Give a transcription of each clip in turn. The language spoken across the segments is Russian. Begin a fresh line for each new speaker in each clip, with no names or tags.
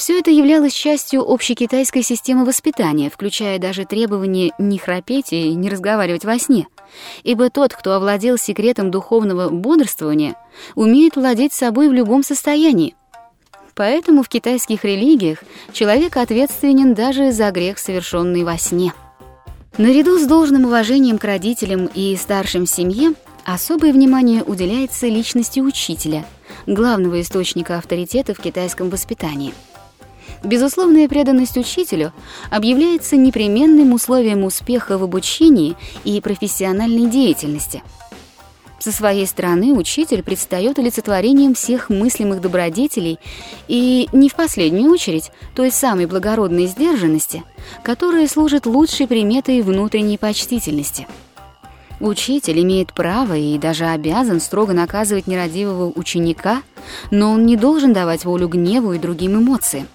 Все это являлось частью общекитайской системы воспитания, включая даже требование не храпеть и не разговаривать во сне. Ибо тот, кто овладел секретом духовного бодрствования, умеет владеть собой в любом состоянии. Поэтому в китайских религиях человек ответственен даже за грех, совершенный во сне. Наряду с должным уважением к родителям и старшим семье особое внимание уделяется личности учителя, главного источника авторитета в китайском воспитании. Безусловная преданность учителю объявляется непременным условием успеха в обучении и профессиональной деятельности – со своей стороны учитель предстает олицетворением всех мыслимых добродетелей и, не в последнюю очередь, той самой благородной сдержанности, которая служит лучшей приметой внутренней почтительности. Учитель имеет право и даже обязан строго наказывать нерадивого ученика, но он не должен давать волю гневу и другим эмоциям.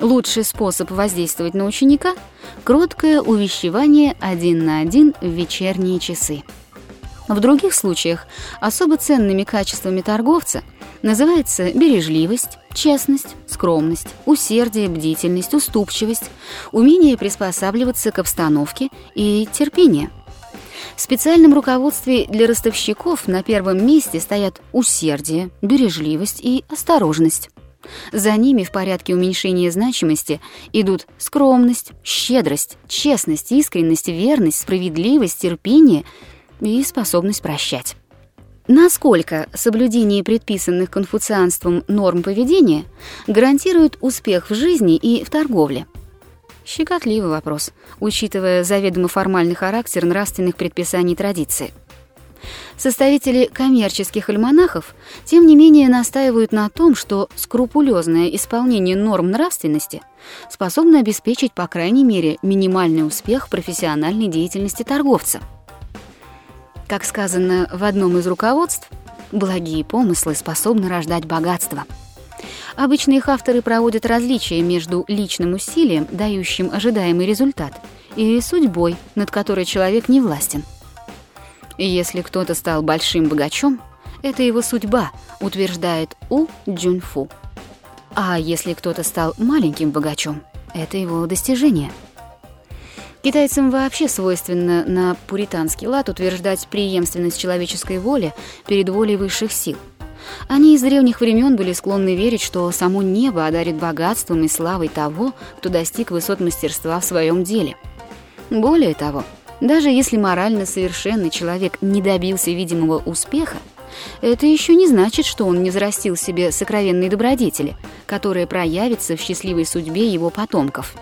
Лучший способ воздействовать на ученика – кроткое увещевание один на один в вечерние часы. В других случаях особо ценными качествами торговца называется бережливость, честность, скромность, усердие, бдительность, уступчивость, умение приспосабливаться к обстановке и терпение. В специальном руководстве для ростовщиков на первом месте стоят усердие, бережливость и осторожность. За ними в порядке уменьшения значимости идут скромность, щедрость, честность, искренность, верность, справедливость, терпение – и способность прощать. Насколько соблюдение предписанных конфуцианством норм поведения гарантирует успех в жизни и в торговле? Щекотливый вопрос, учитывая заведомо формальный характер нравственных предписаний традиции. Составители коммерческих альманахов, тем не менее, настаивают на том, что скрупулезное исполнение норм нравственности способно обеспечить, по крайней мере, минимальный успех профессиональной деятельности торговца – как сказано в одном из руководств, благие помыслы способны рождать богатство. Обычно их авторы проводят различия между личным усилием, дающим ожидаемый результат, и судьбой, над которой человек не властен. Если кто-то стал большим богачом, это его судьба, утверждает У Джунфу. А если кто-то стал маленьким богачом, это его достижение – Китайцам вообще свойственно на пуританский лад утверждать преемственность человеческой воли перед волей высших сил. Они из древних времен были склонны верить, что само небо одарит богатством и славой того, кто достиг высот мастерства в своем деле. Более того, даже если морально совершенный человек не добился видимого успеха, это еще не значит, что он не взрастил себе сокровенные добродетели, которые проявятся в счастливой судьбе его потомков.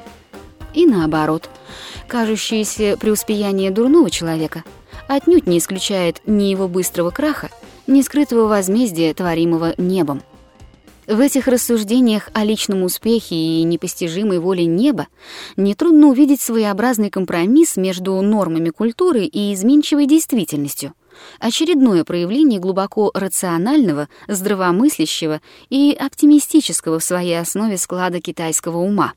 И наоборот – кажущееся преуспеяние дурного человека отнюдь не исключает ни его быстрого краха, ни скрытого возмездия, творимого небом. В этих рассуждениях о личном успехе и непостижимой воле неба нетрудно увидеть своеобразный компромисс между нормами культуры и изменчивой действительностью, очередное проявление глубоко рационального, здравомыслящего и оптимистического в своей основе склада китайского ума.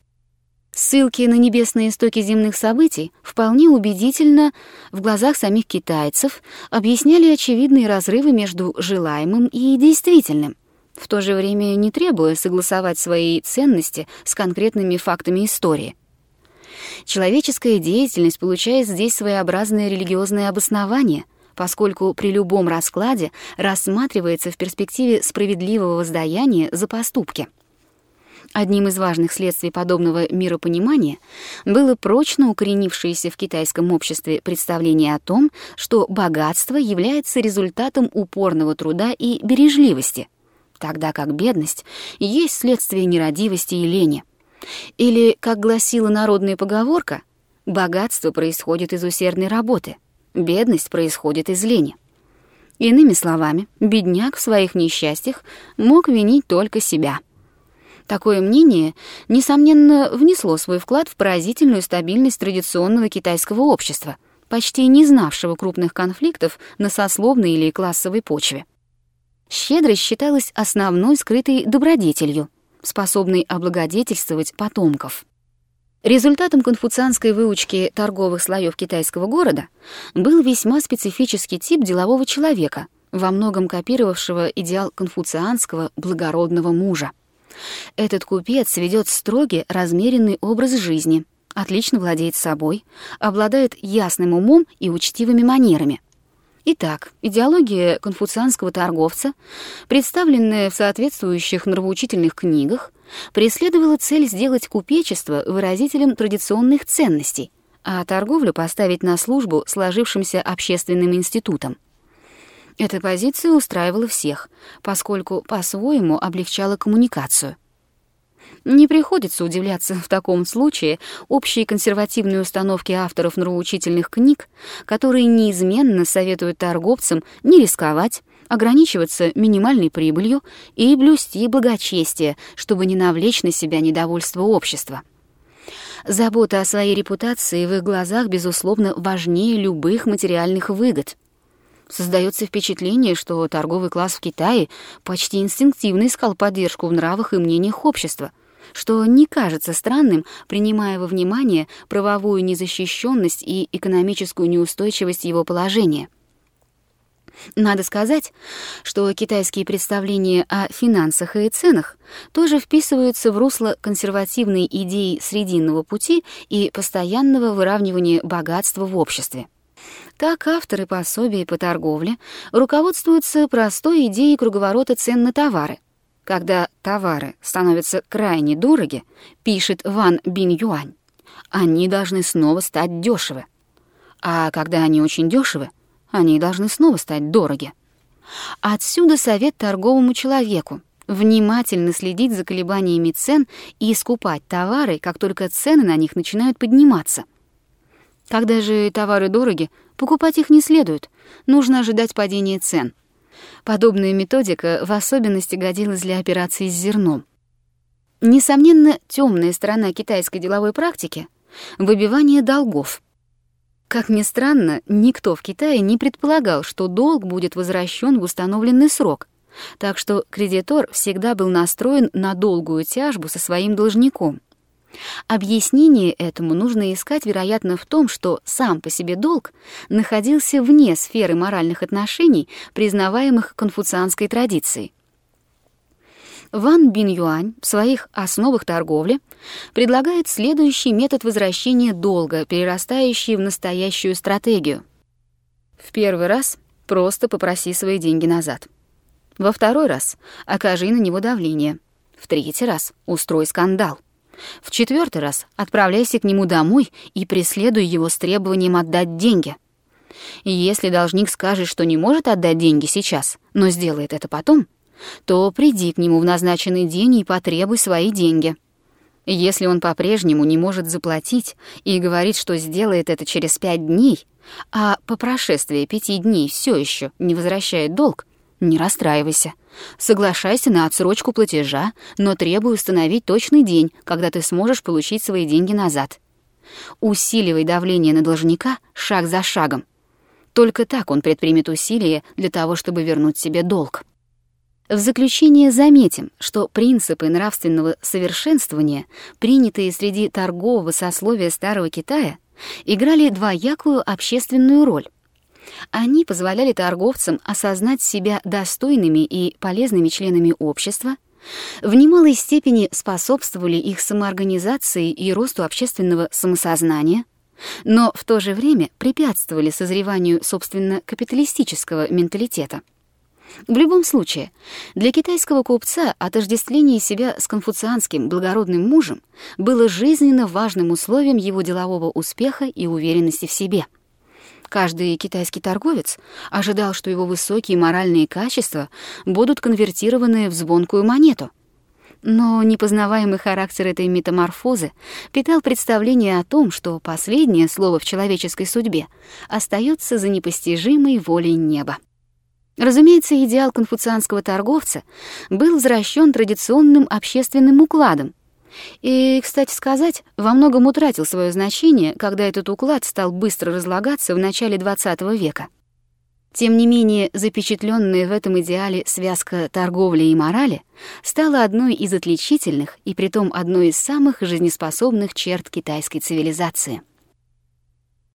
Ссылки на небесные истоки земных событий вполне убедительно в глазах самих китайцев объясняли очевидные разрывы между желаемым и действительным, в то же время не требуя согласовать свои ценности с конкретными фактами истории. Человеческая деятельность получает здесь своеобразное религиозное обоснование, поскольку при любом раскладе рассматривается в перспективе справедливого воздаяния за поступки — Одним из важных следствий подобного миропонимания было прочно укоренившееся в китайском обществе представление о том, что богатство является результатом упорного труда и бережливости, тогда как бедность есть следствие нерадивости и лени. Или, как гласила народная поговорка, богатство происходит из усердной работы, бедность происходит из лени. Иными словами, бедняк в своих несчастьях мог винить только себя — Такое мнение, несомненно, внесло свой вклад в поразительную стабильность традиционного китайского общества, почти не знавшего крупных конфликтов на сословной или классовой почве. Щедрость считалась основной скрытой добродетелью, способной облагодетельствовать потомков. Результатом конфуцианской выучки торговых слоев китайского города был весьма специфический тип делового человека, во многом копировавшего идеал конфуцианского благородного мужа. Этот купец ведет строгий, размеренный образ жизни, отлично владеет собой, обладает ясным умом и учтивыми манерами. Итак, идеология конфуцианского торговца, представленная в соответствующих нравоучительных книгах, преследовала цель сделать купечество выразителем традиционных ценностей, а торговлю поставить на службу сложившимся общественным институтам. Эта позиция устраивала всех, поскольку по-своему облегчала коммуникацию. Не приходится удивляться в таком случае общей консервативной установке авторов нравоучительных книг, которые неизменно советуют торговцам не рисковать, ограничиваться минимальной прибылью и блюсти благочестие, чтобы не навлечь на себя недовольство общества. Забота о своей репутации в их глазах, безусловно, важнее любых материальных выгод. Создается впечатление, что торговый класс в Китае почти инстинктивно искал поддержку в нравах и мнениях общества, что не кажется странным, принимая во внимание правовую незащищенность и экономическую неустойчивость его положения. Надо сказать, что китайские представления о финансах и ценах тоже вписываются в русло консервативной идеи срединного пути и постоянного выравнивания богатства в обществе. Так авторы пособий по торговле руководствуются простой идеей круговорота цен на товары. Когда товары становятся крайне дороги, пишет Ван Бин Юань, они должны снова стать дешевы. А когда они очень дешевы, они должны снова стать дороги. Отсюда совет торговому человеку внимательно следить за колебаниями цен и искупать товары, как только цены на них начинают подниматься. Когда же товары дороги, покупать их не следует, нужно ожидать падения цен. Подобная методика в особенности годилась для операций с зерном. Несомненно, темная сторона китайской деловой практики — выбивание долгов — как ни странно, никто в Китае не предполагал, что долг будет возвращен в установленный срок, так что кредитор всегда был настроен на долгую тяжбу со своим должником. Объяснение этому нужно искать, вероятно, в том, что сам по себе долг находился вне сферы моральных отношений, признаваемых конфуцианской традицией. Ван Бин Юань в своих основах торговли предлагает следующий метод возвращения долга, перерастающий в настоящую стратегию. В первый раз просто попроси свои деньги назад. Во второй раз окажи на него давление. В третий раз устрой скандал. В четвертый раз отправляйся к нему домой и преследуй его с требованием отдать деньги. Если должник скажет, что не может отдать деньги сейчас, но сделает это потом — то приди к нему в назначенный день и потребуй свои деньги. Если он по-прежнему не может заплатить и говорит, что сделает это через пять дней, а по прошествии пяти дней все еще не возвращает долг, не расстраивайся. Соглашайся на отсрочку платежа, но требуй установить точный день, когда ты сможешь получить свои деньги назад. Усиливай давление на должника шаг за шагом. Только так он предпримет усилия для того, чтобы вернуть себе долг. В заключение заметим, что принципы нравственного совершенствования, принятые среди торгового сословия Старого Китая, играли двоякую общественную роль. Они позволяли торговцам осознать себя достойными и полезными членами общества, в немалой степени способствовали их самоорганизации и росту общественного самосознания, но в то же время препятствовали созреванию, собственно, капиталистического менталитета. В любом случае, для китайского купца отождествление себя с конфуцианским благородным мужем было жизненно важным условием его делового успеха и уверенности в себе. Каждый китайский торговец ожидал, что его высокие моральные качества будут конвертированы в звонкую монету. Но непознаваемый характер этой метаморфозы питал представление о том, что последнее слово в человеческой судьбе остается за непостижимой волей неба. Разумеется, идеал конфуцианского торговца был возвращен традиционным общественным укладом. И, кстати сказать, во многом утратил свое значение, когда этот уклад стал быстро разлагаться в начале XX века. Тем не менее, запечатленная в этом идеале связка торговли и морали стала одной из отличительных и притом одной из самых жизнеспособных черт китайской цивилизации.